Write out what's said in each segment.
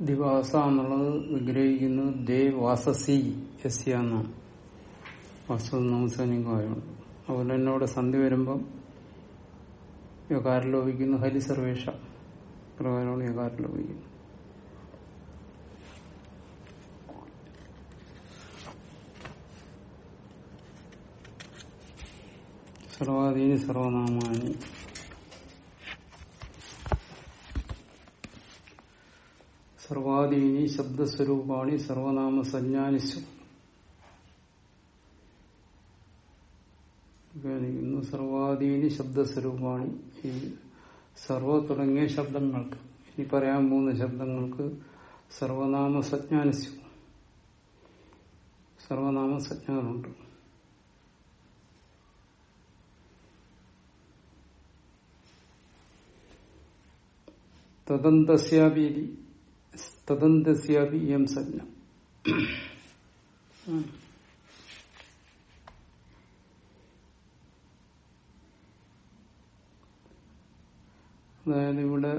ദിവാസ എന്നുള്ളത് വിഗ്രഹിക്കുന്നത് ദേ വാസസി യസ്യ എന്നാണ്. വാസ്തു നമസ്കാരികമായുണ്ട് അതുപോലെ തന്നെ അവിടെ സന്ധി വരുമ്പം യകാരം ലോപിക്കുന്നു. ഹരി സർവേഷ. പ്രകാരമാണ് യകാരം ലോപിക്കുന്നത് സർവാധീനി സർവനാമാനി. സർവാധീനി ശബ്ദസ്വരൂപാണി സർവനാമ സഞ്ജാനിച്ചു വ്യാഖ്യാനിക്കുന്നു സർവാധീനി ശബ്ദസ്വരൂപാണി. ഈ സർവ തുടങ്ങിയ ശബ്ദങ്ങൾക്ക് ഇനി പറയാൻ പോകുന്ന ശബ്ദങ്ങൾക്ക് സർവനാമ സജ്ഞാനിച്ചു സർവനാമ സജ്ഞാനുണ്ട് തദന്തസ്യാപി തദന്തസ്യാപി എം സജ്ഞ. അതായത് ഇവിടെ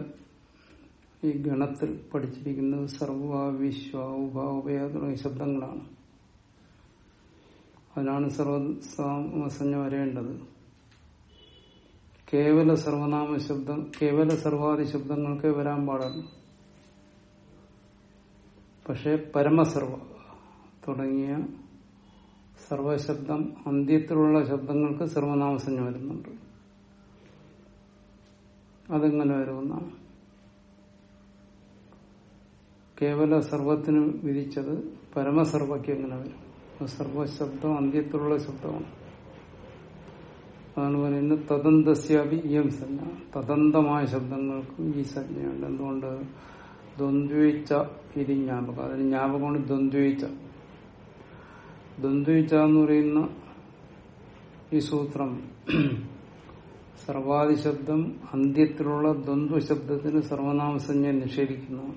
ഈ ഗണത്തിൽ പഠിച്ചിരിക്കുന്നത് സർവ വിശ്വ ഉഭ ഉഭയ തുടങ്ങിയ ശബ്ദങ്ങളാണ്. അതിനാണ് സർവസഞ്ജ വരേണ്ടത് കേവല സർവനാമ ശബ്ദം കേവല സർവാദി ശബ്ദങ്ങൾക്ക് വരാൻ പാടുള്ളൂ പക്ഷെ പരമസർവ തുടങ്ങിയ സർവശബ്ദം അന്ത്യത്തിലുള്ള ശബ്ദങ്ങൾക്ക് സർവനാമസഞ്ജ വരുന്നുണ്ട്. അതെങ്ങനെ വരുമെന്നാണ് കേവല സർവത്തിന് വിധിച്ചത് പരമസർവയ്ക്ക് എങ്ങനെ വരും? സർവശബ്ദം അന്ത്യത്തിലുള്ള ശബ്ദമാണ്. അതാണ് പറയുന്നത് തദന്തസ്യാപി ഇയം സജ്ഞ. തദന്തമായ ശബ്ദങ്ങൾക്കും ഈ സജ്ഞയുണ്ട്. എന്തുകൊണ്ട്? ദ്വന്ദ്വിച്ച ഇത് ജ്ഞാപകം. അതിന് ജ്ഞാപകമാണ് ദ്വന്ദ്വീച്ച. ദ്വന്ദ്വീച്ച എന്ന് പറയുന്ന ഈ സൂത്രം സർവാദി ശബ്ദം അന്ത്യത്തിലുള്ള ദ്വന്ദ്വശബ്ദത്തിന് സർവനാമസഞ്ജ നിഷേധിക്കുന്നു.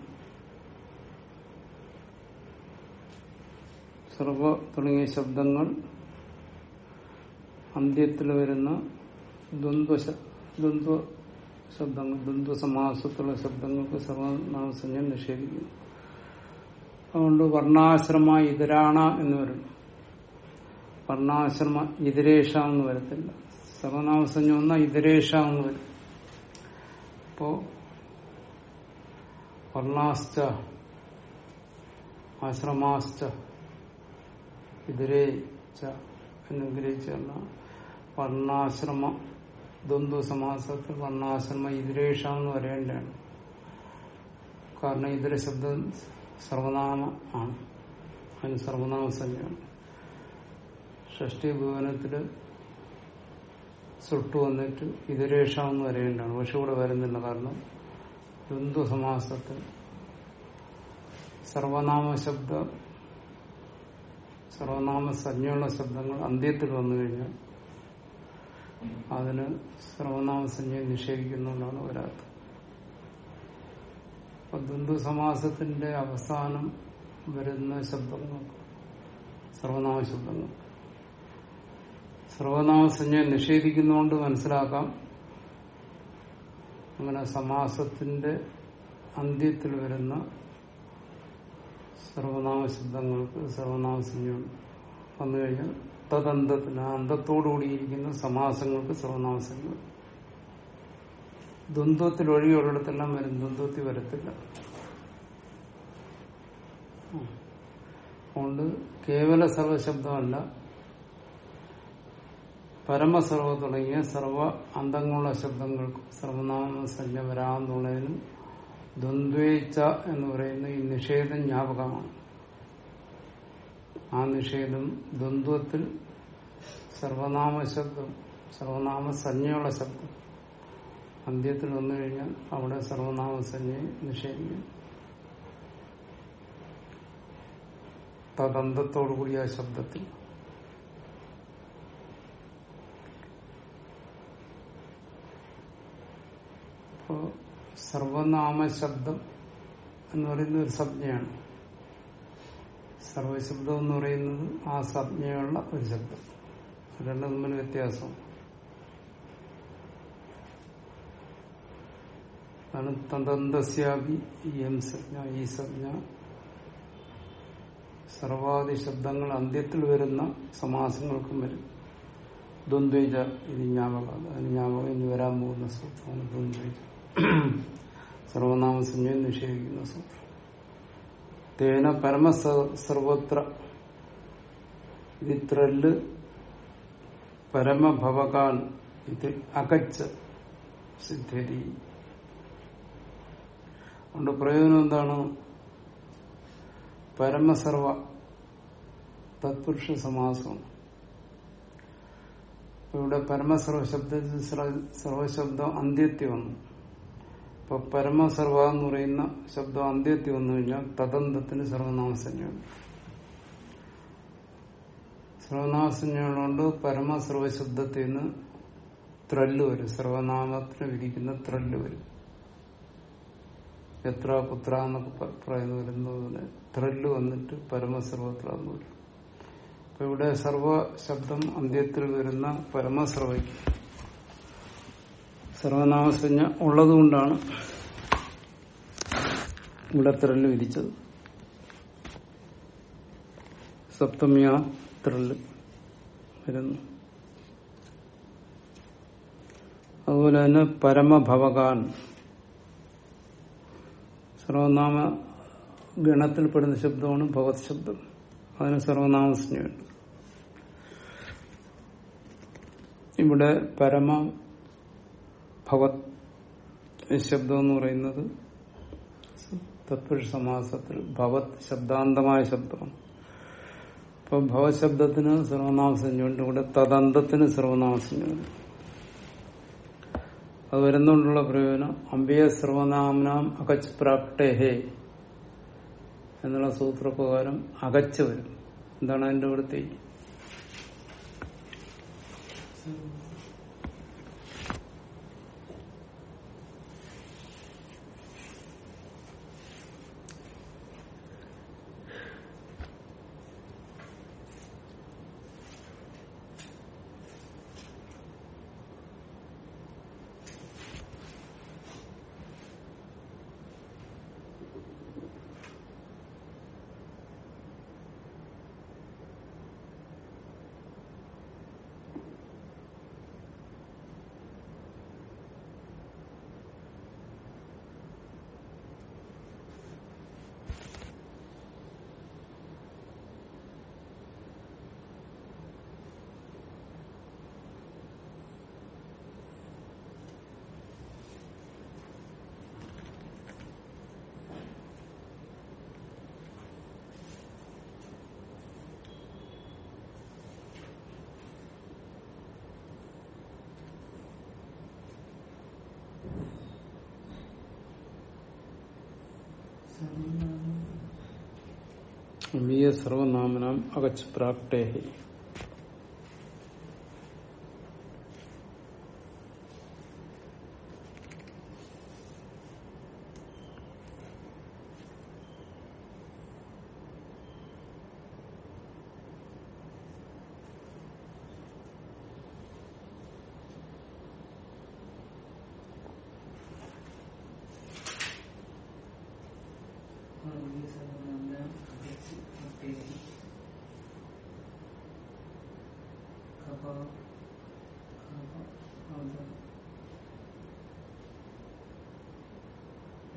സർവ തുടങ്ങിയ ശബ്ദങ്ങൾ അന്ത്യത്തിൽ വരുന്ന ദ്വന്ദ്വ ദ്വന്ദ്വ ശബ്ദങ്ങൾ ദ്വന്ദ്വ സമാസത്തിലുള്ള ശബ്ദങ്ങൾക്ക് സർവനാമസഞ്ജ നിഷേധിക്കുന്നു. അതുകൊണ്ട് വർണാശ്രമ ഇതരാണ എന്ന് വരും. വർണാശ്രമ ഇതരേഷ എന്ന് വരത്തില്ല. സർവനാമസഞ്ജ വന്ന ഇതരേഷ എന്ന് വരും. അപ്പോ വർണാശ്ച ആശ്രമാശ്ച ഇതരേ എന്ന് ഗ്രഹിച്ച വർണാശ്രമ ദ്വന്ദ്വ സമാസത്തിൽ വർണാശ്രമ ഇതരേഷ എന്ന് പറയേണ്ടതാണ് കാരണം ഇതര ശബ്ദം സർവനാമ ആണ്. അതിന് സർവനാമ സംഖ്യയാണ് ഷഷ്ടി ഭുവനത്തിൽ സുട്ടു വന്നിട്ട് ഇതരേഷ എന്ന് വരേണ്ടതാണ് പക്ഷെ ഇവിടെ വരുന്നില്ല. കാരണം ദ്വന്ദ്വ സമാസത്തിൽ സർവനാമ ശബ്ദ സർവനാമ സഞ്ജയുള്ള ശബ്ദങ്ങൾ അന്ത്യത്തിൽ വന്നു കഴിഞ്ഞാൽ അതിന് സർവനാമ സഞ്ജ നിഷേധിക്കുന്നുകൊണ്ടാണ് വരാത്തത്. അപ്പൊ ദ്വന്ദ്വ സമാസത്തിന്റെ അവസാനം വരുന്ന ശബ്ദങ്ങൾ സർവനാമ ശബ്ദങ്ങൾ. സർവനാമസഞ്ജ നിഷേധിക്കുന്നതുകൊണ്ട് മനസ്സിലാക്കാം. അങ്ങനെ സമാസത്തിന്റെ അന്ത്യത്തിൽ വരുന്ന സർവനാമ ശബ്ദങ്ങൾക്ക് സർവനാമസഞ്ജ വന്നു കഴിഞ്ഞാൽ തദന്തത്തിന് അന്തത്തോടുകൂടിയിരിക്കുന്ന സമാസങ്ങൾക്ക് സർവനാമസഞ്ജ ദ്വന്ദ്വത്തിൽ ഒഴികെയുള്ളിടത്തെല്ലാം വരും. ദ്വന്ദ്വത്തിൽ വരത്തില്ല. അതുകൊണ്ട് കേവല സർവശബ്ദമല്ല പരമസർവ തുടങ്ങിയ സർവ അന്തങ്ങളുള്ള ശബ്ദങ്ങൾക്കും സർവനാമ സംജ്ഞ വരാമെന്നുള്ളതിനും ദ്വന്ദ്വേച്ച എന്ന് പറയുന്ന ഈ നിഷേധം ജ്ഞാപകമാണ്. ആ നിഷേധം ദ്വന്ദ്വത്തിൽ സർവനാമ ശബ്ദം സർവനാമ സംജ്ഞയുള്ള ശബ്ദം. അന്ത്യത്തിൽ വന്നു കഴിഞ്ഞാൽ അവിടെ സർവനാമസഞ്ജയെ നിഷേധിക്കും. തദന്തത്തോടുകൂടി ആ ശബ്ദത്തിൽ. അപ്പോ സർവനാമ ശബ്ദം എന്ന് പറയുന്ന ഒരു സംജ്ഞയാണ്. സർവശബ്ദം എന്ന് പറയുന്നത് ആ സംജ്ഞയുള്ള ഒരു ശബ്ദം. രണ്ടും തമ്മിൽ വ്യത്യാസം. അതാണ് ഈ സർവാദി ശബ്ദങ്ങൾ അന്ത്യത്തിൽ വരുന്ന സമാസങ്ങൾക്കും വരും. ദ്വന്ദ്വൈജ ഇത് ഞാപക അതിന് ജ്ഞാപകം ഇനി വരാൻ പോകുന്ന സൂത്രമാണ് ദ്വന്ദ്വൈജ. സർവനാമസഞ്ജയം നിഷേധിക്കുന്ന സൂത്രം. തേന പരമ സർവത്ര ഇതിത്രൽ പരമഭവകാൻ ഇത് അകച്ച സിദ്ധരി. അതുകൊണ്ട് പ്രയോജനം എന്താണ്? പരമസർവ തത്പുരുഷ സമാസമാണ് ഇവിടെ പരമസർവ ശബ്ദത്തിൽ സർവശബ്ദം അന്ത്യത്തി വന്നു ഇപ്പൊ പരമസർവ എന്ന് പറയുന്ന ശബ്ദം അന്ത്യത്തി വന്നു കഴിഞ്ഞാൽ തദന്തത്തിന് സർവനാമസഞ്ജയാണ് സർവനാമസഞ്ജകളുണ്ട് പരമസർവശബ്ദത്തിൽ നിന്ന് ത്രല്ല് വരും. സർവനാമത്തിന് വിധിക്കുന്ന ത്രല്ല് വരും. എത്ര പുത്ര എന്നൊക്കെ പറയുന്ന വരുന്നതിന് ത്രിൽ വന്നിട്ട് പരമസർവത്ര എന്ന് വരും അപ്പൊ ഇവിടെ സർവ ശബ്ദം അന്ത്യത്തിൽ വരുന്ന പരമസർവയ്ക്ക് സർവനാമസഞ്ജ ഉള്ളതുകൊണ്ടാണ് ഇവിടെ ത്രിൽ വിരിച്ചത്. സപ്തമിയ ത്രിൽ വരുന്നു. അതുപോലെ തന്നെ പരമഭവകാൻ. സർവനാമ ഗണത്തിൽപ്പെടുന്ന ശബ്ദമാണ് ഭഗവത് ശബ്ദം. അതിന് സർവനാമസ്നയുണ്ട് ഇവിടെ പരമ ഭഗവത് ശബ്ദം എന്ന് പറയുന്നത് തത്പുരുഷ സമാസത്തിൽ ഭഗവത് ശബ്ദാന്തമായ ശബ്ദമാണ്. അപ്പൊ ഭവശബ്ദത്തിന് ശബ്ദത്തിന് സർവനാമസഞ്ജയുണ്ട് ഇവിടെ തദന്തത്തിന് സർവനാമസഞ്ജയുണ്ട് അത് വരുന്നോണ്ടുള്ള പ്രയോജനം. അമ്പിയ സർവനാമനാം അകച്ച് പ്രാപ്തേഹേ എന്നുള്ള സൂത്രപ്രകാരം അകച്ച് വരും. എന്താണ് അതിന്റെ ഇവിടുത്തെ സർവനാമനാം അകച്ച് പ്രാപ്ടേഹേ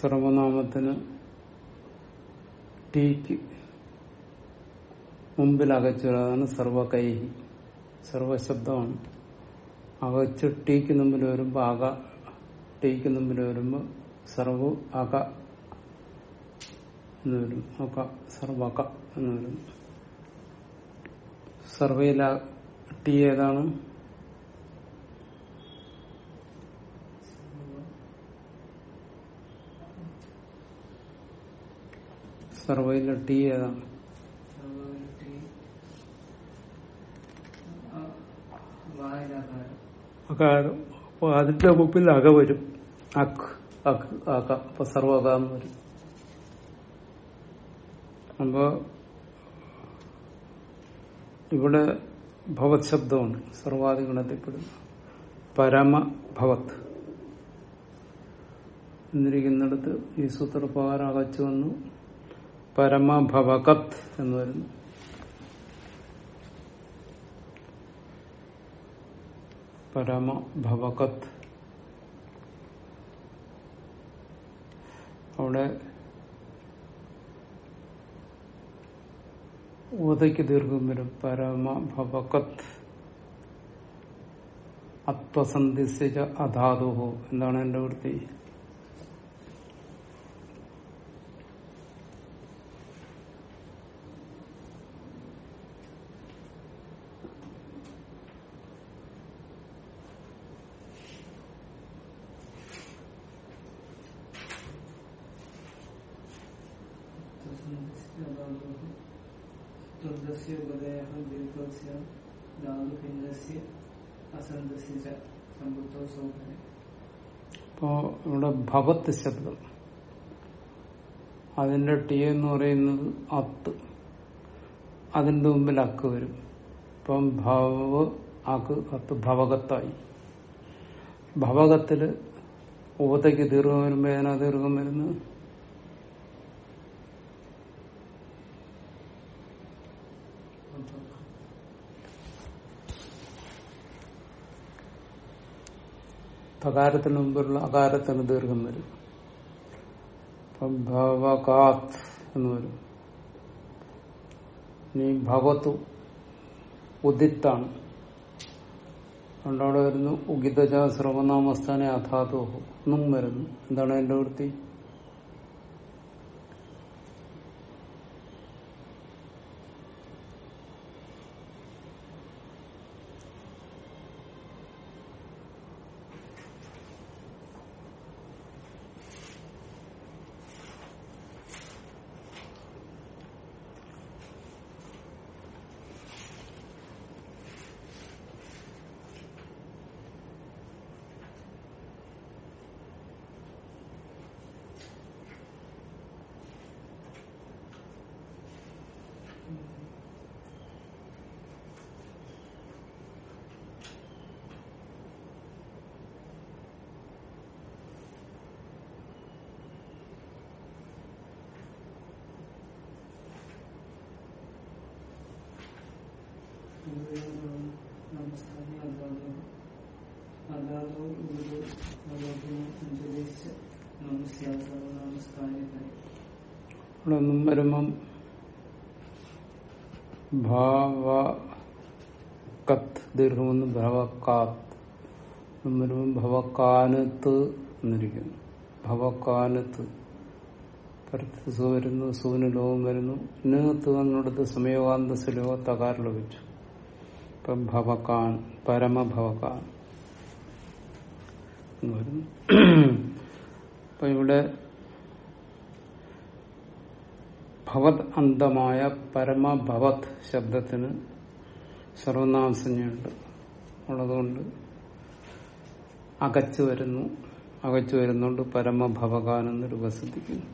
സർവനാമത്തിന് ടീക്ക് മുമ്പിൽ അകച്ചതാണ് സർവകൈഹി. സർവശബ്ദമാണ്. അകച്ച് ടീക്ക് മുമ്പിൽ വരുമ്പോൾ അക ടീക്ക് മുമ്പിൽ വരുമ്പോൾ സർവ അക എന്ന് വരും. അക സർവക എന്ന് വരും. സർവയില ടീ ഏതാണ്? സർവയിലെ ടി ഏതാണ്? അപ്പൊ അതിന്റെ മുമ്പിൽ അക വരും. അക് അക് അക. അപ്പൊ സർവകാന്ന് വരും. അപ്പൊ ഇവിടെ ഭവത് ശബ്ദമാണ്. സർവാദി ഗുണത്തിൽപ്പെടുന്നു പരമ ഭവത് എന്നിരിക്കുന്നിടത്ത് ഈ സൂത്രപ്രകാരം അകച്ചു വന്നു. പരമഭവകത് എന്ന് വരുന്നു. പരമഭവകത്. അവിടെ ഊതയ്ക്ക് ദീർഘം വരും. പരമഭവകത്. ആത്മസന്ധിച്ച അധാതുഹോ എന്താണ് എന്റെ വൃത്തി? അപ്പോ ഇവിടെ ഭവത്ത് ശബ്ദം. അതിന്റെ ടി എന്ന് പറയുന്നത് അത്ത്. അതിന്റെ മുമ്പിൽ അക്ക് വരും. ഇപ്പം ഭവ അക്ക് അത്ത് ഭവകത്തായി ഭവകത്തിൽ ഉപത്തേക്ക് ദീർഘം വരുമ്പോ ഏതിനാ ദീർഘം വരുന്നത്? തകാരത്തിന് മുമ്പിലുള്ള അകാരത്തിന് ദീർഘം വരും. എന്ന് വരും. ഇനി ഭഗവത്ത് ഉദിത്താണ്. അതുകൊണ്ട് അവിടെ വരുന്നു ഉഗിതജ സർവനാമസ്ഥാനെ അധാതു എന്നും വരുന്നു. എന്താണ് എന്റെ വൃത്തി? ഇവിടെ ദീർഘമെന്ന് ഭവക്കാത്ത് വരുമ്പം ഭവക്കാനത്ത് എന്നിരിക്കുന്നു. ഭവക്കാനത്ത് പരത്ത് സു വരുന്നു സൂന് ലോകം വരുന്നു. നേത്ത് വന്നിടത്ത് സമയവാന്ത സുലോ തകാർ ലഭിച്ചു. ഇപ്പം ഭവക്കാൻ ഇവിടെ ഭവത് അന്തമായ പരമഭവത് ശബ്ദത്തിന് സർവനാമസഞ്ജയുണ്ട് ഉള്ളതുകൊണ്ട് അകച്ചു വരുന്നു. അകച്ചു എന്ന് രൂപസിദ്ധിക്കുന്നു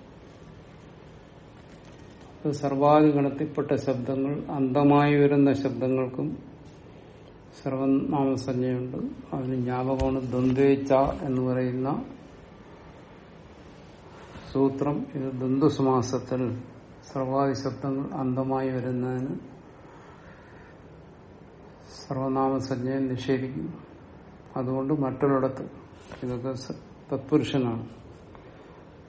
അത് സർവാധിഗണത്തിൽപ്പെട്ട ശബ്ദങ്ങൾ അന്തമായി വരുന്ന ശബ്ദങ്ങൾക്കും സർവനാമസഞ്ജയുണ്ട് അതിന് ജ്ഞാപകമാണ് ദ്വന്ദ്വേച്ച എന്ന് പറയുന്ന സൂത്രം. ഇത് ദ്വന്ദ്സമാസത്തിൽ സർവാദി ശബ്ദങ്ങൾ അന്തമായി വരുന്നതിന് സർവനാമസഞ്ജയെ നിഷേധിക്കുന്നു. അതുകൊണ്ട് മറ്റൊരിടത്ത് ഇതൊക്കെ തത്പുരുഷനാണ്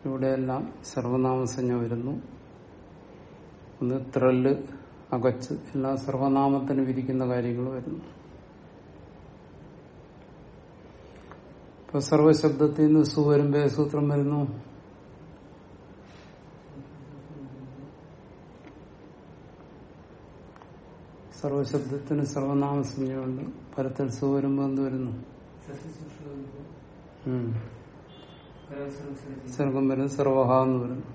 ഇവിടെയെല്ലാം സർവനാമസഞ്ജ വരുന്നു. ഒന്ന് ത്രല്ല് അകച്ച് എല്ലാ സർവനാമത്തിന് വിരിക്കുന്ന കാര്യങ്ങൾ വരുന്നു. ഇപ്പൊ സർവശബ്ദത്തിൽ നിന്ന് സു വരുമ്പോ സൂത്രം വരുന്നു. സർവശബ്ദത്തിന് സർവനാമ സർവനാമസഞ്ജയുണ്ട് പരത്തിൽ സു വരുമ്പോ എന്ത് വരുന്നു. സർഗം വരുന്നു സർവഹ എന്ന് വരുന്നു.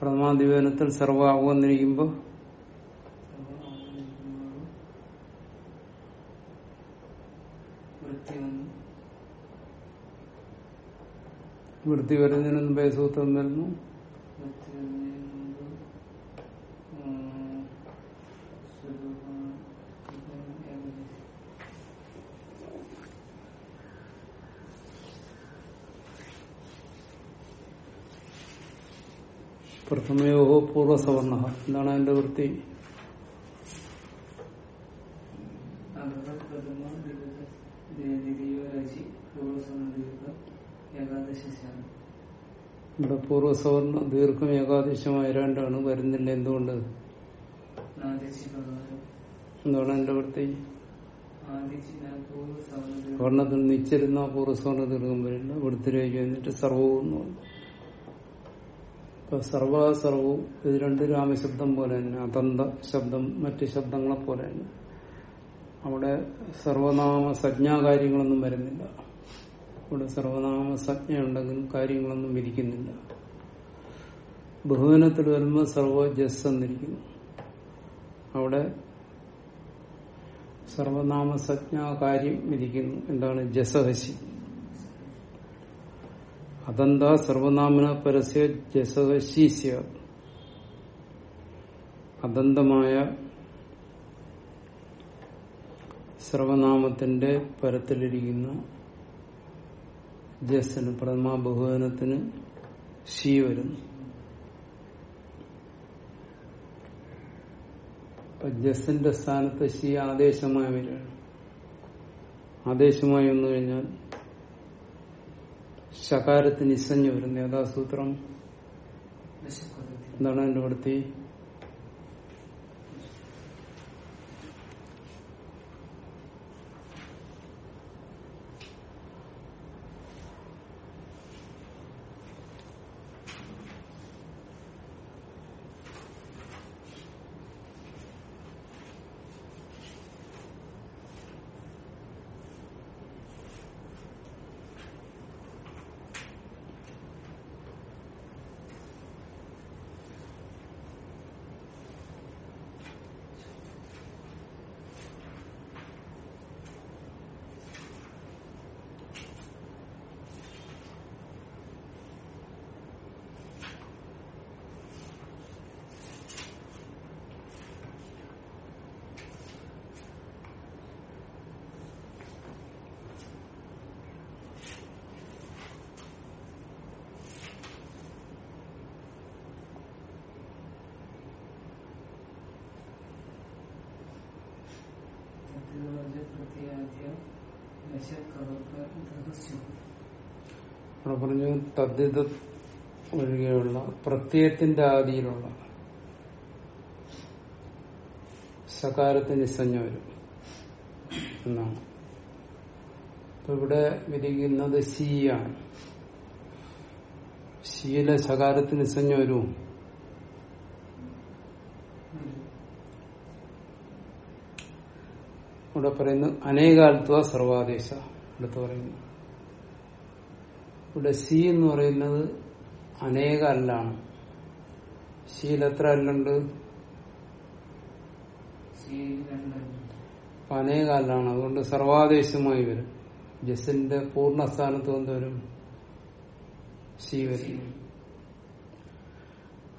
പ്രഥമാധിപനത്തിൽ സർവ ആവുന്നിരിക്കുമ്പോ വൃത്തി വന്നു. വൃത്തി വരുന്നതിന് മുമ്പേ സൂത്രം വരുന്നു. പ്രഥമയോ പൂർവസവർണ. എന്താണ് അതിന്റെ വൃത്തി? അർദ്ധപ്രഥമ ഏകാദശാണ് ഇവിടെ പൂർവസവർണ ദീർഘം ഏകാദശമായ രണ്ടാണ് വരുന്നില്ല എന്തുകൊണ്ട്? എന്താണ് എന്റെ വൃത്തി? സ്വർണത്തിൽ നിച്ചിരുന്ന പൂർവസവർണ ദീർഘം വരില്ല വൃത്തിരേഖ എന്നിട്ട് സർവവും ഇപ്പൊ സർവ സർവവും ഇത് രണ്ട് രാമശബ്ദം പോലെ തന്നെ അതന്ത ശബ്ദം മറ്റ് ശബ്ദങ്ങളെ പോലെ തന്നെ. അവിടെ സർവനാമ സജ്ഞാകാര്യങ്ങളൊന്നും വരുന്നില്ല. ഇവിടെ സർവനാമ സജ്ഞ ഉണ്ടെങ്കിലും കാര്യങ്ങളൊന്നും ഇരിക്കുന്നില്ല. ബഹുവനത്തിൽ വരുമ്പോൾ സർവജസ് എന്നിരിക്കുന്നു അവിടെ സർവനാമ സജ്ഞാ കാര്യം വിധിക്കുന്നു എന്താണ് ജസഹശി അതന്ത സർവനാമന പരസ്യ ജസഹശീസ്യ അതന്തമായ സർവനാമത്തിന്റെ പരത്തിലിരിക്കുന്ന ജസ്സിന് പ്രഥമ ബഹുവനത്തിന് ശി വരുന്നു ജസ്സിന്റെ സ്ഥാനത്ത് ശി ആദേശമായി വരികയാണ്. ആദേശമായി വന്നു കഴിഞ്ഞാൽ ശകാരത്തിന് ഇസഞ്ഞു വരുന്നു യഥാസൂത്രം. എന്താണ് എന്റെ വൃത്തി? തദ്ധിത ഒഴികെയുള്ള പ്രത്യയത്തിന്റെ ആദിയിലുള്ള സകാരത്തിന് നിസ്സഞ്ജ വരും എന്നാണ്. അപ്പൊ ഇവിടെ വിധിക്കുന്നത് ശീയാണ്. ശീല സകാരത്തിന് നിസ്സഞ്ജ വരും. ഇവിടെ പറയുന്നു അനേകാൽത്വ സർവാദേശ അടുത്ത് പറയുന്നു. ഇവിടെ സി എന്ന് പറയുന്നത് അനേക അല്ലാണ്. സിയിൽ എത്ര അല്ലുണ്ട്? അനേക അല്ലാണ്. അതുകൊണ്ട് സർവാദേശമായി വരും. ജസിന്റെ പൂർണസ്ഥാനത്ത് എന്ത് വരും. സി വരും.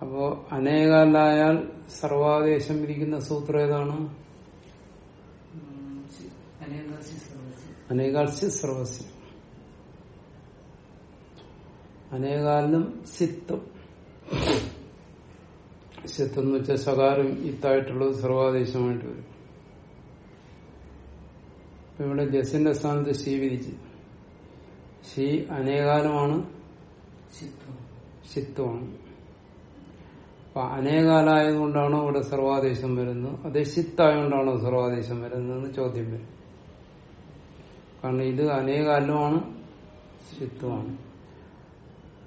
അപ്പോ അനേകാലായാൽ സർവാദേശം ഇരിക്കുന്ന സൂത്രം ഏതാണ്? അനേകാൽസ്യ സർവസ്യം അനേകാലിനും സിത്തും. സിത്ത് എന്ന് വെച്ചാൽ സകാരം ഇത്തായിട്ടുള്ളത് സർവാദേശമായിട്ട് വരും. ഇപ്പൊ ഇവിടെ ജസിന്റെ സ്ഥാനത്ത് ശീ വിരിച്ച് ശീ അനേകാലമാണ് സിത്വമാണ് അപ്പൊ അനേകാലായതുകൊണ്ടാണോ ഇവിടെ സർവാദേശം വരുന്നത്? അതേ സിത്തായതുകൊണ്ടാണോ സർവാദേശം വരുന്നതെന്ന് ചോദ്യം വരും. കാരണം ഇത് അനേകാലമാണ് സിത്വമാണ്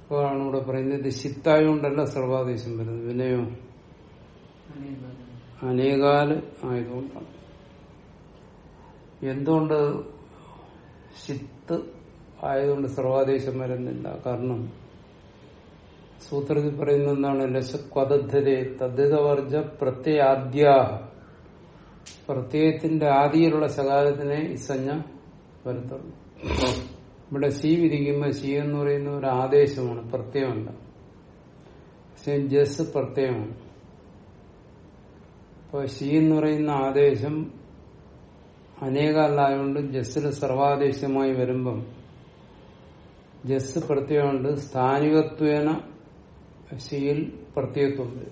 അപ്പോഴാണ് ഇവിടെ പറയുന്നത് ഇത് ശിത്തായോണ്ടല്ല സർവാദേശം വരുന്നത്. വിനയോ. അനേകാൽ ആയതുകൊണ്ടാണ്. എന്തുകൊണ്ട് ശിത്ത് ആയതുകൊണ്ട് സർവാദേശം വരുന്നില്ല? കാരണം സൂത്രത്തിൽ പറയുന്ന എന്താണ്? ലശക്വതദ്ധരെ തദ്ധിതവർജ പ്രത്യയാദ്യാ. പ്രത്യയത്തിന്റെ ആദിയിലുള്ള ശകാരത്തിനെ ഇസഞ്ഞ വരുത്തുള്ളൂ ഇവിടെ സി വിരിക്കുമ്പോൾ സി എന്ന് പറയുന്ന ഒരു ആദേശമാണ് പ്രത്യയമല്ല പക്ഷെ ജസ് പ്രത്യയമാണ്. അപ്പൊ സി എന്ന് പറയുന്ന ആദേശം അനേകല്ലായതുകൊണ്ട് ജസ്സിൽ സർവാദേശമായി വരുമ്പം ജസ് പ്രത്യയമുണ്ട്. സ്ഥാനികത്വേന ശീൽ പ്രത്യയത്വമുണ്ട്.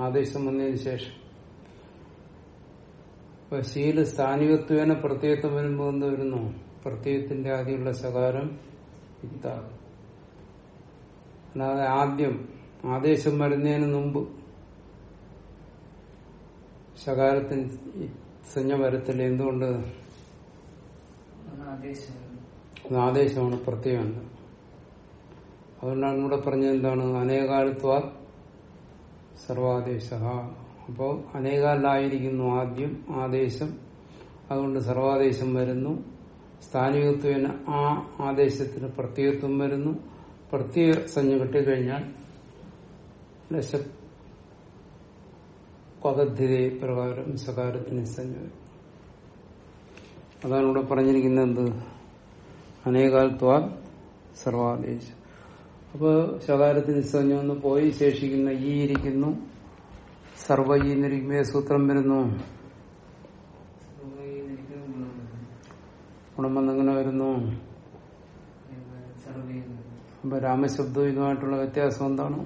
ആദേശം വന്നതിന് ശേഷം. അപ്പൊ ശീൽ സ്ഥാനികത്വേന പ്രത്യയത്വം വരുമ്പോൾ എന്ത് വരുന്നു? പ്രത്യയത്തിന്റെ ആദ്യമുള്ള സകാരം ഇത്താകും അല്ലാതെ ആദ്യം ആദേശം വരുന്നതിന് മുമ്പ് ശകാരത്തിന് സഞ്ജ വരത്തില്ല. എന്തുകൊണ്ട്? ആദേശമാണ് പ്രത്യേകമല്ല അതുകൊണ്ടാണ് ഇവിടെ പറഞ്ഞത് എന്താണ്? അനേകാലത്വ സർവാദേശ. അപ്പോ അനേകാലായിരിക്കുന്നു ആദ്യം ആദേശം. അതുകൊണ്ട് സർവാദേശം വരുന്നു. സ്ഥാനികത്വേന ആ ആദേശത്തിന് പ്രത്യേകത്വം വരുന്നു. പ്രത്യേക സഞ്ജ കിട്ടിക്കഴിഞ്ഞാൽ പദ്ധതി പ്രകാരം സകാരത്തിന് സഞ്ജ അതാണ് ഇവിടെ പറഞ്ഞിരിക്കുന്നത് എന്ത്? അനേകാൽത്വ സർവാദേശം. അപ്പോൾ ശകാരത്തിന് ഒന്ന് പോയി ശേഷിക്കുന്ന ഈ ഇരിക്കുന്നു. സർവ ഈ നിരിക്കുമ്പോൾ സൂത്രം വരുന്നു സർവൈനിക്ക് ഗുണം ഗുണം വരുന്നു. അപ്പൊ രാമശബ്ദവും ഇതുമായിട്ടുള്ള വ്യത്യാസം എന്താണ്?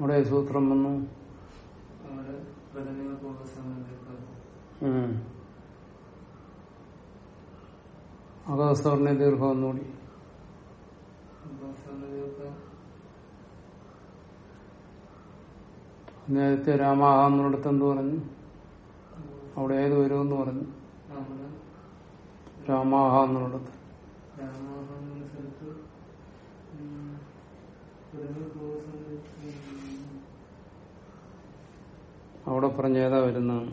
അവിടെ സൂത്രം വന്നു. അകസ്വർണ ദീർഘം ഒന്നുകൂടി. നേരത്തെ രാമാഹ എന്നിടത്ത് എന്ത് പറഞ്ഞു? അവിടെ ഏത് എന്ന് പറഞ്ഞു? രാമാഹ എന്നിടത്ത് അവിടെ പറഞ്ഞ ഏതാ വരുന്നതാണ്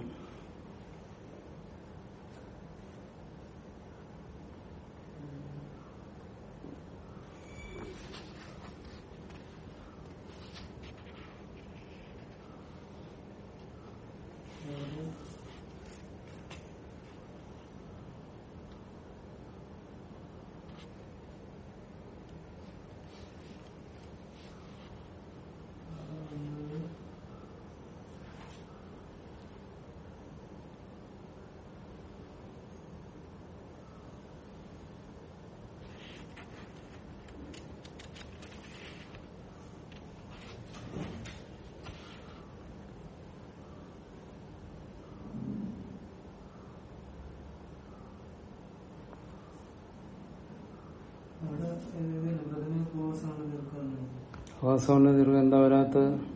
പ്രഥമ ദീർഘം എന്താ വരാത്തത്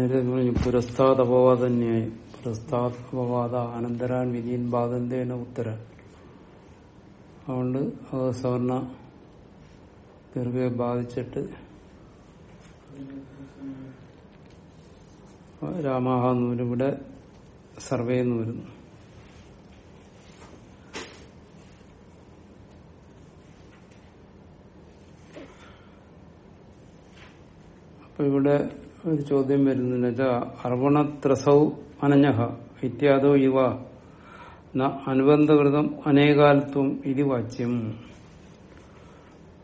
നേരെ പറഞ്ഞു പുരസ്താദ് അപവാദ ന്യായം പുരസ്താദ് അപവാദ അനന്തരാൻ വിധിയൻ ബാധന്തേന ഉത്തര അതുകൊണ്ട് അത് സവർണ ദീർഘയെ ബാധിച്ചിട്ട് രാമാഹാനൂരിവിടെ വരും സർവേ എന്ന് വരുന്നു. അപ്പൊ ഇവിടെ ഒരു ചോദ്യം വരുന്നില്ല അർവണത്രസൗ അനഞ്ഞഹ ഇത്യാദോ ന അനുബന്ധകൃതം അനേകാലത്വം ഇത് വാച്യം.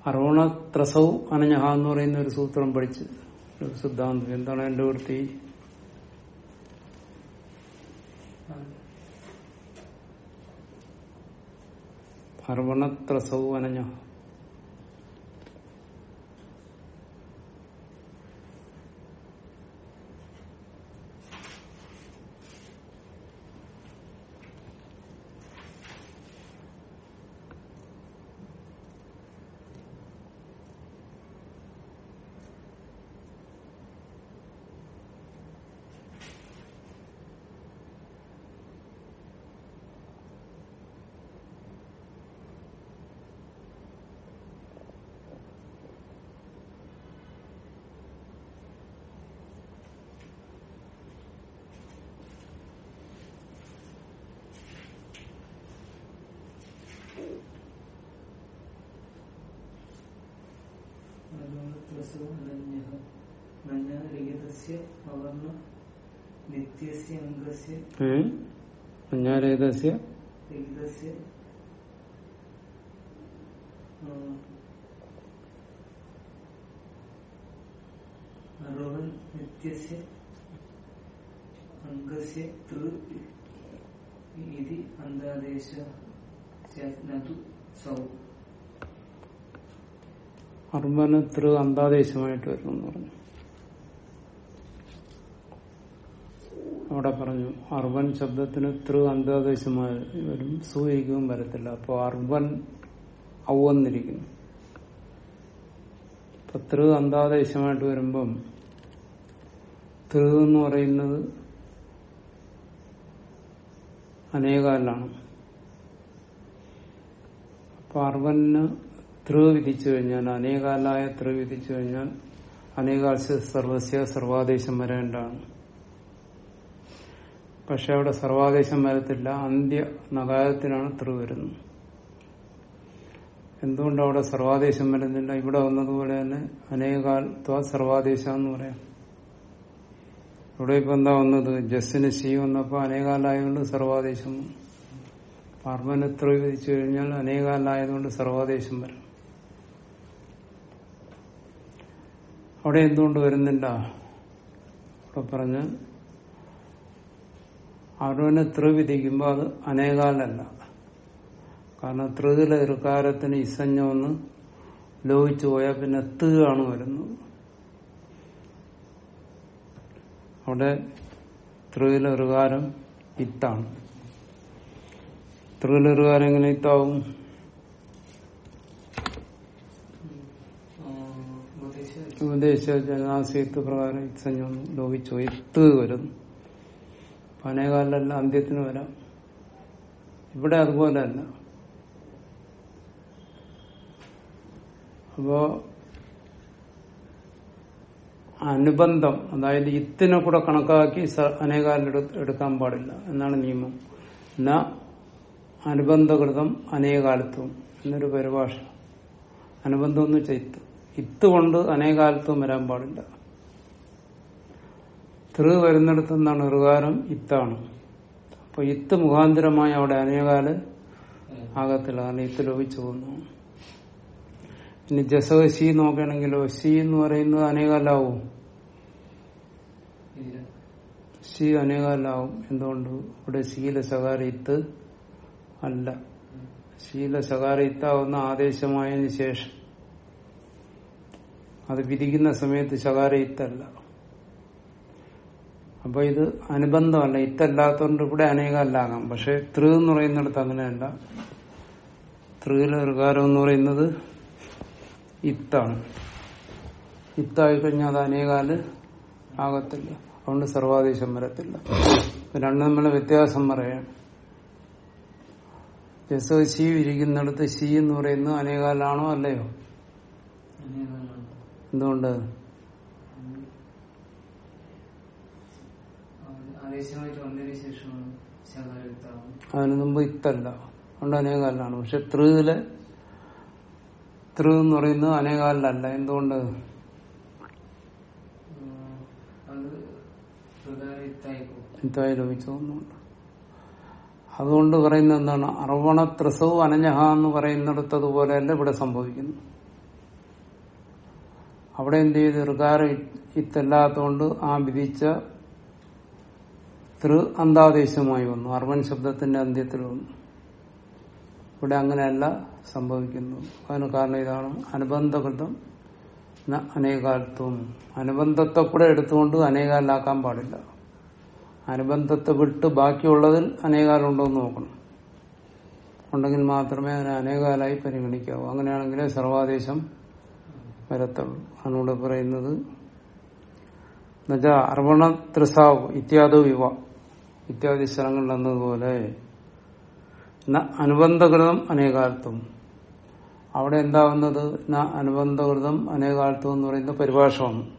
അർവണത്രസൗ അനഞ്ഞഹ എന്ന് പറയുന്ന ഒരു സൂത്രം പഠിച്ച് സിദ്ധാന്തം. എന്താണ് എന്റെ വൃത്തി? അർവണത്രസൗ അനഞ്ഞഹ അഞ്ഞാരേതസ്യ അംഗസ്യ. തൃ ഇതി അന്താദേശ നതു സൗ. അർബന് തൃ അന്താദേശമായിട്ട് വരും എന്ന് പറഞ്ഞു. അവിടെ പറഞ്ഞു അർബൻ ശബ്ദത്തിന് തൃ അന്താദേശമായി വരും സൂചിക്കുകയും വരത്തില്ല. അപ്പൊ അർബൻ ഔവന്നിരിക്കുന്നു അപ്പൊ തൃ അന്താദേശമായിട്ട് വരുമ്പം തൃ എന്ന് പറയുന്നത് അനേകാലാണ്. അപ്പൊ അർവന് തൃ വിധിച്ചു കഴിഞ്ഞാൽ അനേകാലായ ത്രു വിധിച്ചു കഴിഞ്ഞാൽ അനേകാൽസ്യ സർവസ്യ സർവാദേശം വരേണ്ടതാണ് പക്ഷെ അവിടെ സർവാദേശം വരത്തില്ല അന്ത്യ നഗാരത്തിനാണ് ത്രു വരുന്നത്. എന്തുകൊണ്ട് അവിടെ സർവാദേശം വരുന്നില്ല? ഇവിടെ വന്നതുപോലെ തന്നെ അനേകാൽ ത്വാ സർവാദേശം എന്ന് പറയാം. ഇവിടെ ഇപ്പൊ എന്താ വന്നത്? ജസ്സിന് ശീ വന്നപ്പോ അനേകാലായതുകൊണ്ട് സർവാദേശം വന്നു. പാർവന് വിധിച്ചു കഴിഞ്ഞാൽ അനേകാലായതുകൊണ്ട് സർവാദേശം വരും. അവിടെ എന്തുകൊണ്ട് വരുന്നില്ല? അവിടെ പറഞ്ഞ് അവനവനെ തൃ വിധിക്കുമ്പോൾ അത് അനേകാലല്ല. കാരണം തൃതിലെ ഋകാരത്തിന് ഇസഞ്ഞ ഒന്ന് ലോപിച്ചു പോയാൽ പിന്നെ ത് ആണ് വരുന്നത്. അവിടെ തൃതിലെ ഋകാരം ഇത്താണ്. തൃതിലെ ഋകാരം എങ്ങനെ ഇത്താവും? ഉപദേശ ജനാശയത്ത് പ്രകാരം ഇത്സഞ്ജം ലോപിച്ചു. എത്ത് വരുന്നു പനേകാലല്ല അന്ത്യത്തിന് വരാം. ഇവിടെ അതുപോലെ അല്ല. അപ്പോ അനുബന്ധം അതായത് ഇത്തിനെ കൂടെ കണക്കാക്കി അനേകാലം എടു- എടുക്കാൻ പാടില്ല. എന്നാണ് നിയമം. എന്നാ അനുബന്ധകൃതം അനേകാലത്വം എന്നൊരു പരിഭാഷ. അനുബന്ധം എന്ന് വെച്ചാൽ ഇത്ത് കൊണ്ട് അനേകാലത്തും വരാൻ പാടില്ല. തൃ വരുന്നിടത്ത് നിന്നാണ് ഋകാരം ഇത്താണ്. അപ്പൊ ഇത്ത് മുഖാന്തരമായി അവിടെ അനേകാൽ ആകത്തില്ല കാരണം ഇത്ത് ലോപിച്ചു പോകുന്നു. ഇനി ജസവശി ശി നോക്കുകയാണെങ്കിലോ ശി എന്ന് പറയുന്നത് അനേകാലാവും. ശി അനേകാലാവും. എന്തുകൊണ്ട്? ഇവിടെ ശീല സകാര ഇത്ത് അല്ല. ശീല സകാര ഇത്താവുന്ന ആദേശമായതിനു ശേഷം അത് വിധിക്കുന്ന സമയത്ത് ശകാര ഇത്തല്ല അപ്പൊ ഇത് അനുബന്ധമല്ല. ഇത്തല്ലാത്തതുകൊണ്ട് ഇവിടെ അനേകമല്ലാകാം. പക്ഷെ തൃ എന്ന് പറയുന്നിടത്ത് അങ്ങനെയല്ല. തൃയിലെ ഋകാരം എന്ന് പറയുന്നത് ഇത്താണ്. ഇത്തായി കഴിഞ്ഞാൽ അത് അനേകാൽ ആകത്തില്ല. അതുകൊണ്ട് സർവാദേശം വരത്തില്ല. രണ്ടും തമ്മിലെ വ്യത്യാസം പറയാം. ജസോ ശി ഇരിക്കുന്നിടത്ത് ശി എന്ന് പറയുന്നത് അനേകാലാണോ അല്ലയോ? എന്തുകൊണ്ട്? അതിനു മുമ്പ് ഇത്തല്ല. അതുകൊണ്ട് അനേകാലിലാണ്. പക്ഷെ ത്രിയിൽ ത്രി എന്ന് പറയുന്നത് അനേകാലിലല്ല. എന്തുകൊണ്ട്? ഇത്തായി ലഭിച്ചതൊന്നുണ്ട് അതുകൊണ്ട് പറയുന്നത് എന്താണ്? അർവണ ത്രിസവും അനഞ്ഞഹ എന്ന് പറയുന്നിടത്തതുപോലെയല്ല ഇവിടെ സംഭവിക്കുന്നു. അവിടെ എന്ത് ചെയ്ത്? ഋകാരം ഇത്തല്ലാത്തോണ്ട് ആ വിധിച്ച തൃ അന്താദേശമായി വന്നു. അർവൻ ശബ്ദത്തിന്റെ അന്ത്യത്തിൽ വന്നു. ഇവിടെ അങ്ങനെയല്ല സംഭവിക്കുന്നു. അതിന് കാരണം ഇതാണ്. അനുബന്ധകൃതം അനേകാലത്വം അനുബന്ധത്തെ കൂടെ എടുത്തുകൊണ്ട് അനേകാലാക്കാൻ പാടില്ല. അനുബന്ധത്തെ വിട്ട് ബാക്കിയുള്ളതിൽ അനേകാലുണ്ടോ എന്ന് നോക്കണം. ഉണ്ടെങ്കിൽ മാത്രമേ അതിനെ അനേകാലായി പരിഗണിക്കാവൂ. അങ്ങനെയാണെങ്കിൽ സർവാദേശം വരത്തുള്ളൂ. അതിനൂടെ പറയുന്നത് എന്നുവെച്ചാ അർവണ ത്രിസാവ് ഇത്യാദി വിവ. ഇത്യാദി സ്ഥലങ്ങളിൽ എന്നതുപോലെ അനുബന്ധകൃതം അനേകാലത്തും അവിടെ എന്താവുന്നത് അനുബന്ധകൃതം അനേകാലത്തും എന്ന് പറയുന്ന പരിഭാഷമാണ്.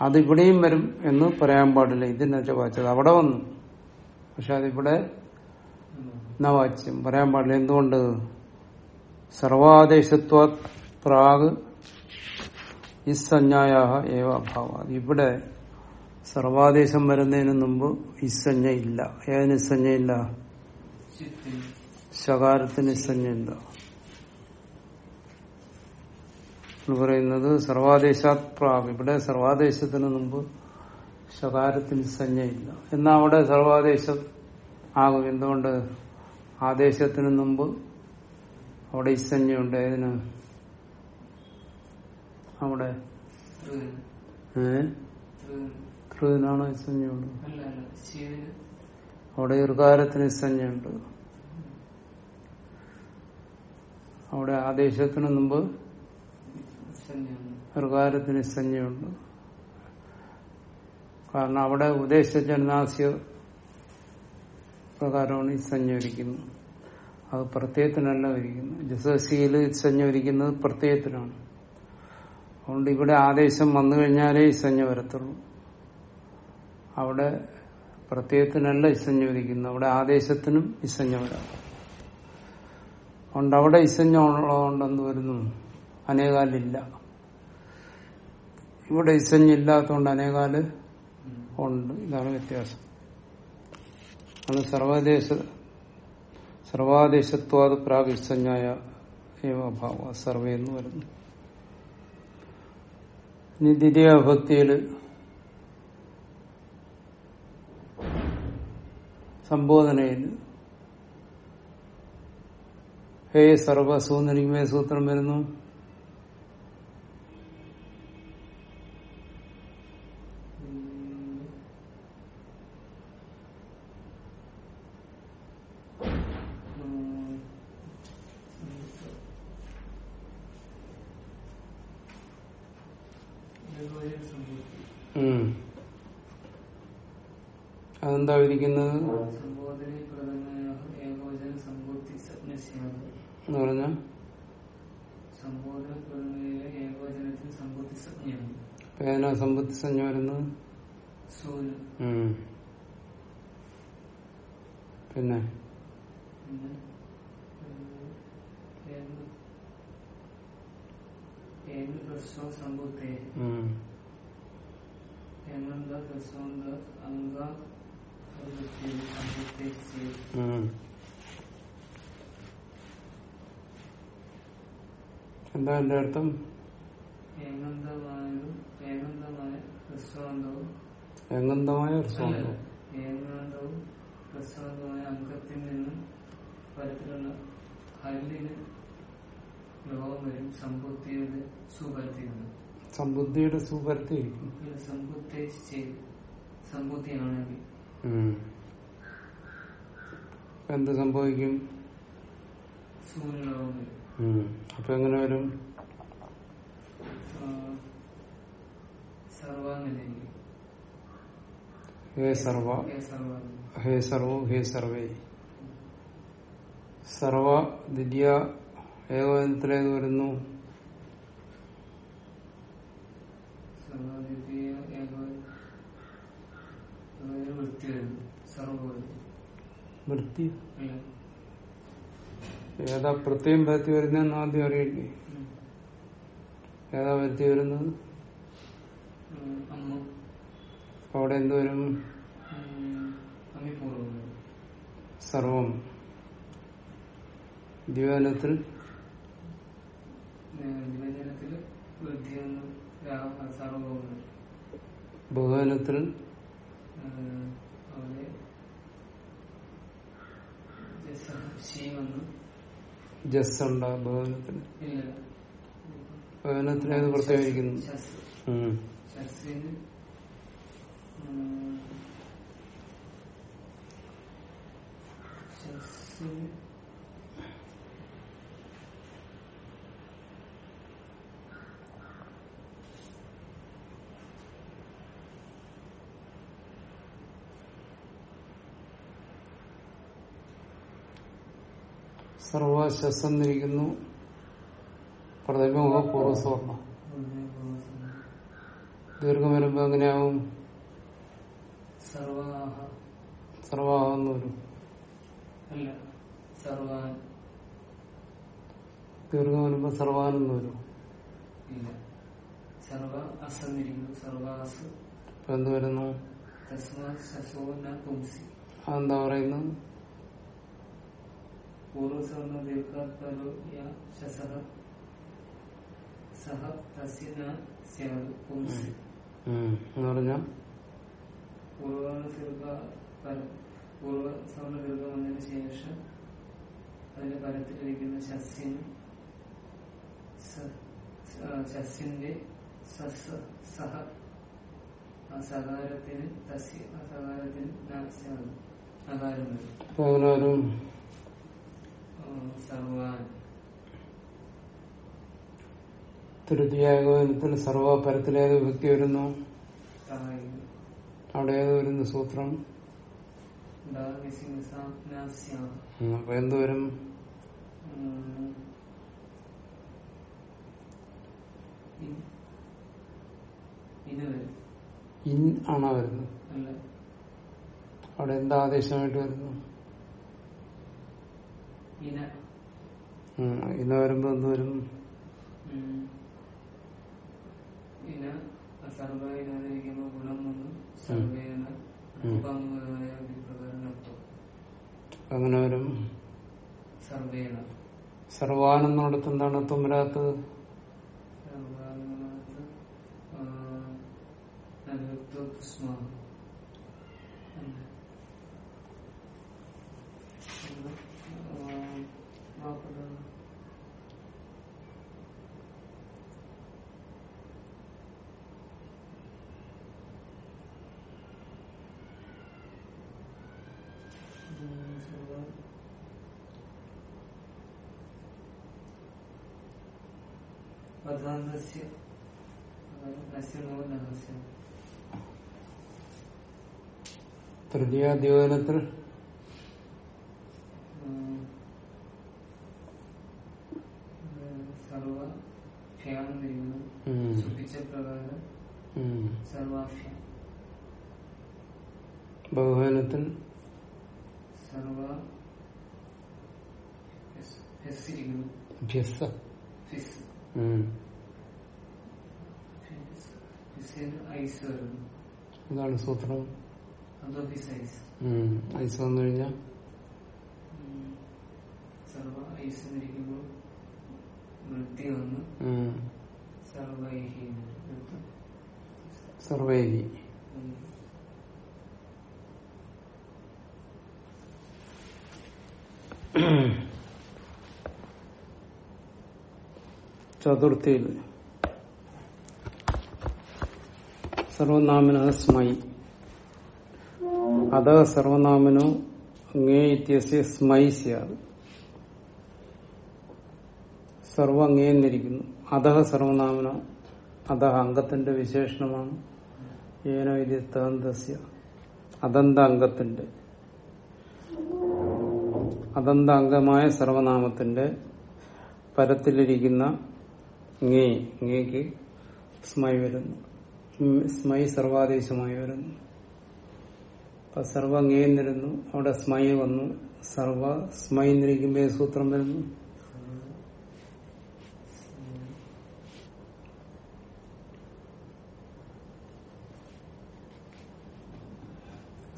അതിവിടെയും വരും എന്ന് പറയാൻ പാടില്ല. ഇതിനൊക്കെ വായിച്ചത് അവിടെ വന്നു. പക്ഷെ അതിവിടെ നവാച്യം വാച്യം പറയാൻ പാടില്ല. എന്തുകൊണ്ട്? സർവാദേശത്വ പ്രാഗ് ഇസ്സഞ്ജായ ഏവ അഭാവ ഇവിടെ സർവാദേശം വരുന്നതിന് മുമ്പ് ഇസ്സഞ്ജ ഇല്ല ഏതിന് ഇസ്സഞ്ജയില്ല? ശകാരത്തിന് ഇസ്സഞ്ജയില്ല. എന്ന് പറയുന്നത് സർവാദേശാത് പ്രാഗ് ഇവിടെ സർവാദേശത്തിന് മുമ്പ് ശകാരത്തിന് ഇസ്സഞ്ജയില്ല. എന്നാ അവിടെ സർവാദേശം ആകും? എന്തുകൊണ്ട്? ആദേശത്തിന് മുമ്പ് അവിടെ ഇസഞ്ജയുണ്ട് ഏതിന് അവിടെ. തൃ- ഏഹ് തൃ- ത്രിനാണോ ഇസഞ്ജയുണ്ട് അവിടെ ഇർകാരത്തിന് ഇസഞ്ജയുണ്ട് അവിടെ ആദേശത്തിന് മുമ്പ് ഋകാരത്തിന് ഇർകാരത്തിന് ഇസഞ്ജയുണ്ട് കാരണം അവിടെ ഉദ്ദേശിച്ച ജനനാസ്യ പ്രകാരമാണ് ഈ ഇരിക്കുന്നത് അത് പ്രത്യയത്തിനല്ല ഇരിക്കുന്നത്. ജസസിയിൽ സഞ്ജ വിരിക്കുന്നത് പ്രത്യയത്തിനാണ് അതുകൊണ്ട് ഇവിടെ ആദേശം വന്നു കഴിഞ്ഞാലേ ഇസഞ്ജ വരത്തുള്ളൂ. അവിടെ പ്രത്യയത്തിനല്ല ഇസഞ്ജ ഇരിക്കുന്നത്. അവിടെ ആദേശത്തിനും ഇസഞ്ജ വരാം. അതുകൊണ്ട് അവിടെ ഇസഞ്ജ ഉള്ളതുകൊണ്ട് എന്ത് വരുന്നു. അനേകാലില്ല. ഇവിടെ ഇസഞ്ജ ഇല്ലാത്തതുകൊണ്ട് അനേകാൽ ഉണ്ട്. ഇതാണ് വ്യത്യാസം. അത് സർവദേശ സർവാദേശത്വാത് പ്രാഗിസഞ്ജായ ഭാവ സർവേ എന്ന് വരുന്നു. ഇനി ദ്വിതീയ ഭക്തിയിൽ സംബോധനയിൽ ഹേ സർവസൂന്ദരിമേ സൂത്രം വരുന്നു. അതെന്താ ഇരിക്കുന്നത് എന്ന് വരുന്നത്. പിന്നെ? ഹ്രസ്വന്ത അംഗ എന്താ എന്റെ അർത്ഥം? ഏകന്തമായ ഹ്രസ്വന്തമായ അംഗത്തിൽ നിന്നും പരത്തിലുള്ള ഹല്ലിന് ലോകം വരും സമ്പൂർത്തിയുടെ സുപരത്തിയുണ്ട് സമ്പുദ്ധിയുടെ സുപരത്തി ചെയ്ത് സമ്പൂർത്തിയാണെങ്കിൽ എന്ത് സംഭവിക്കും? അപ്പൊ എങ്ങനെ വരും? ഹേ സർവ. ഹേ സർവോ ഹേ സർവേ. സർവ ദ്വിതീയ ഏകോപനത്തിലേത് വരുന്നു? സർവദ്വിതീയ ഏക വൃത്തി? വരുന്നു ഏതാ പ്രത്യേകം വരുത്തി വരുന്നതെന്ന് ആദ്യം അറിയില്ലേ ഉം. ഏതാ വരുത്തി വരുന്നത്? അവിടെ എന്തോരും സർവം. ദിവനത്തിൽ? ബഹുവനത്തിൽ അവിടെ ശീ വന്നു ജസ് ഉണ്ട് ബഹുവനത്തിൽ ഇല്ല. ബഹുവനത്തിൽ ഏത് പ്രത്യേകിക്കുന്നു ശസ് ഉം. ശസ്സിന് ശസ്സിന് സർവശസ് എന്നിരിക്കുന്നു പ്രഥമ പൂർവസ്വർണ ദീർഘം വരുമ്പോ എങ്ങനെയാവും? സർവാഹ സർവാഹെന്ന് വരും അല്ല സർവാൻ. ദീർഘം വരുമ്പോ സർവാനെന്ന് വരും ഇല്ല. സർവ അസന്നിരിക്കുന്നു സർവാസ്. ഇപ്പൊ എന്ത് വരുന്നു? എന്താ അതെന്താ പറയുന്നത് പൂർവസവർണ ദീർഘാത്മരോ യ ശസഃ സഹ തസ്യ ന സ്യാത് പുംസി ഉം. എന്ന് പറഞ്ഞ പൂർവ ദീർഘ പര- പൂർവ സവർണ ദീർഘം വന്നതിന് ശേഷം അതിന്റെ പരത്തിലിരിക്കുന്ന ശസ്യന് ശസ്യന്റെ സഹ സകാരത്തിന് തസ്യ സകാരത്തിന് അകാരം വരും ഇപ്പൊ അങ്ങനെ വരും ആ, സർവാൻ തൃതീയാഗമനത്തിൽ സർവപരത്തിലേത് വിഭക്തി വരുന്നു അവിടെ ഏത് വരുന്നു സൂത്രം. അപ്പൊ എന്ത് വരും? ഇൻ ആണോ വരുന്നത് അവിടെ എന്താ ആദേശമായിട്ട് വരുന്നു ഇന ഉം. ഇന്ന് വരുമ്പോ എന്ത് വരും ഉം. ഇന സർവയിനാതിരിക്കുമ്പോൾ ഗുണം വന്നു സർവേന വരുമ്പോ പ്രകാരം വരും. അങ്ങനെ വരും. സർവേന. സർവാനെന്നോടത്ത് എന്താണ് തുമ്പരാത്തത് സർവാനുമനത്ത് നഗരത്വസ്മ ഇതാണ് സൂത്രം ഐസ് വന്നു കഴിഞ്ഞാൽ സർവ ഐസ് എന്നിരിക്കുമ്പോൾ വൃത്തി വന്ന്. സർവൈഹി ഉം. ചതുർത്ഥിയിൽ. സർവനാമന സ്മൈ അത സർവനാമനോ അങ്ങേ ഇത്യസ്യ സ്മൈ സ്യാത്. സർവ അങ്ങേന്നിരിക്കുന്നു അധ സർവനാമനോ അധ അംഗത്തിന്റെ വിശേഷണമാണ്. ഏനോ ഇത് തന്തസ്യ അതന്ത അംഗത്തിന്റെ അതന്ത അംഗമായ സർവനാമത്തിന്റെ പരത്തിലിരിക്കുന്ന ngേ ngേക്ക് സ്മൈ വരുന്നു. സ്മൈ സർവാദേശമായി വരുന്നു. അപ്പൊ ngേന്നിരുന്നു അവിടെ സ്മൈ വന്നു. സർവ സ്മൈ നിരിക്കുമ്പോ ഏത് സൂത്രം വരുന്നു?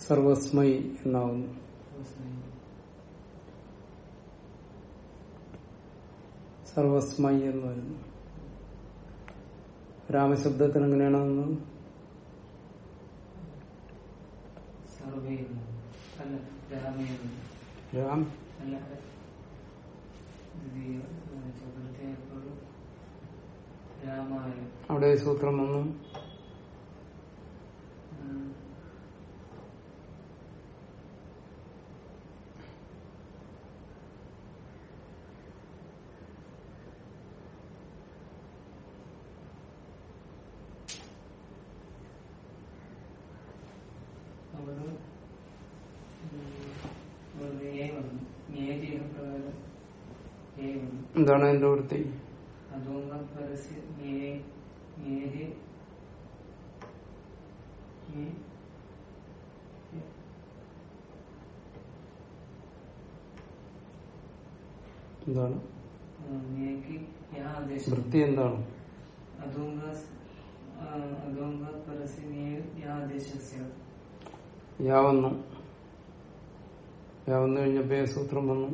സർവസ്മൈ എന്നാവുന്നു. സർവസ്മൈ എന്ന് വരുന്നു. രാമശബ്ദത്തിന് എങ്ങനെയാണെന്ന് രാം അവിടെ സൂത്രം വന്നു ഉം. അവിടെ ഉം, അവിടെ ഏ വന്നു ഏ ചെയ്ത പ്രകാരം ഏ വന്നു എന്താണ് അതിന്റെ വൃത്തി? എന്താണ്? വൃത്തി എന്താണ്? യാവന്നു യാവന്നു കഴിഞ്ഞപ്പോ സൂത്രം വന്നു.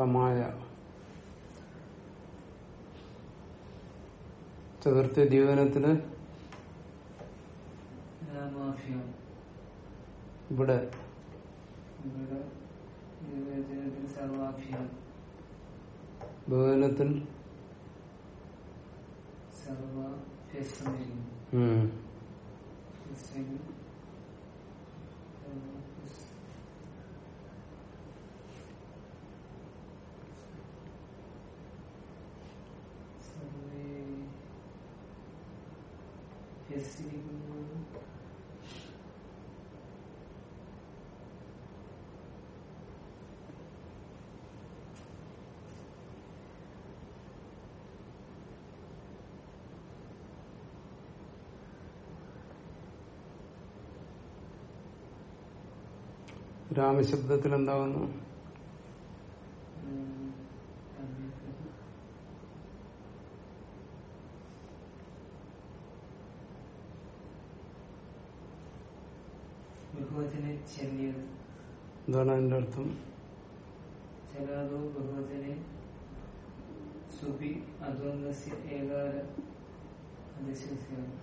രാമായ ചതുർത്ഥ ദ്യോതനത്തിൽ ഇവിടെ ബഹുവനത്തിൽ സർവാഭ്യസ്തമിരിക്കുന്നു ഉം. രാമശബ്ദത്തിൽ എന്താകുന്നു ബഹുവചനെ ചെല്ലിയത് എന്താണ് അതിന്റെ അർത്ഥം.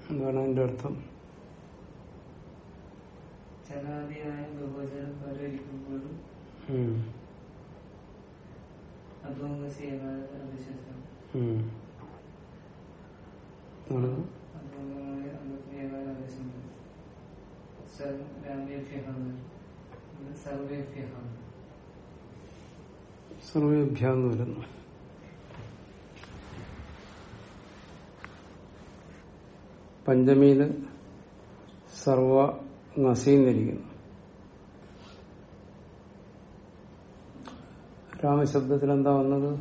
എന്താണ് അതിന്റെ അർത്ഥം. ചലാദിയായ ബഹുവചനം പരിഹരിക്കുമ്പോഴും ഉം. അദ്വന്ദ്വസ്യ സർവേഭ്യ വരുന്നു പഞ്ചമിയിൽ സർവ നസീന്നിരിക്കുന്നു രാമശബ്ദത്തിൽ എന്താ വന്നത്?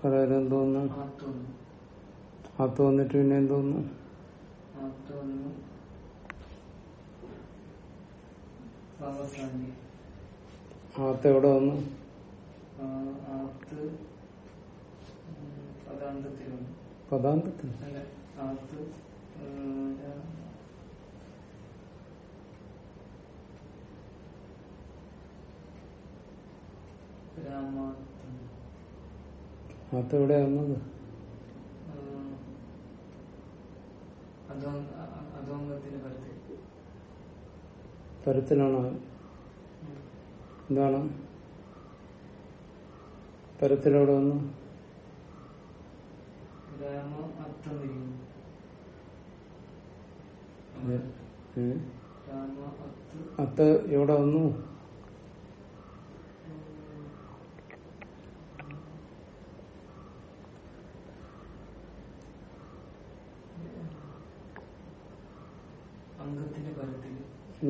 പലരും എന്തോന്നു ആത്തു വന്നിട്ട് പിന്നെ എന്തോന്നു ആത്ത് എവിടെ വന്നു? പദാന്തത്തിൽ ആത്ത് എവിടെയാ വന്നത്? പരത്തിലാണ്? എന്താണ്? പരത്തിലെവിടെ വന്നു. അത്ത് എവിടെ വന്നു?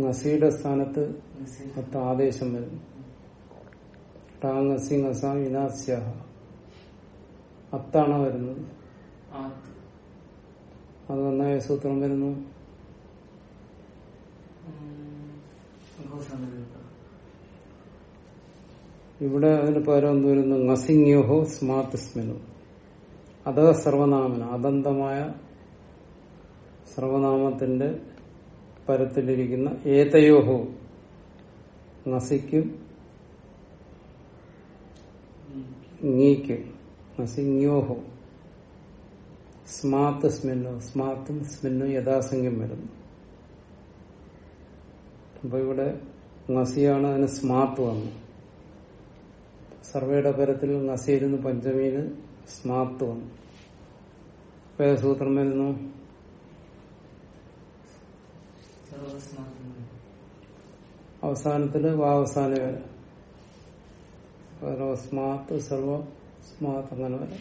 നസിയുടെ സ്ഥാനത്ത് പത്ത് ആദേശം വരുന്നു ടാങ്ങസി നസാ വിനാസ്യ അത്താണ് വരുന്നത്? അത് നന്നായ സൂത്രം വരുന്നു. ഇവിടെ അതിന് പകരം എന്ത് വരുന്നു നസിഹോ സ്മാത്ത് സ്മിനു അത് സർവനാമന അദന്തമായ സർവനാമത്തിന്റെ പരത്തിലിരിക്കുന്ന ഏതയോഹോ? നസിക്കും. ngീക്കും നസിങ്യോഹോ സ്മാത്ത് സ്മിന്നു. സ്മാത്തും സ്മിന്നു യഥാസംഖ്യം വരുന്നു. അപ്പൊ ഇവിടെ നസിയാണ് അതിന് സ്മാത്ത് വന്നു. സർവയുടെ പരത്തിൽ നസിയിരുന്നു പഞ്ചമീന് സ്മാത്ത് വന്നു. വേദസൂത്രം വരുന്നു. അവസാനത്തിൽ വാവസാന വരെ. സർവ സ്മാത്ത് അങ്ങനെ വരെ.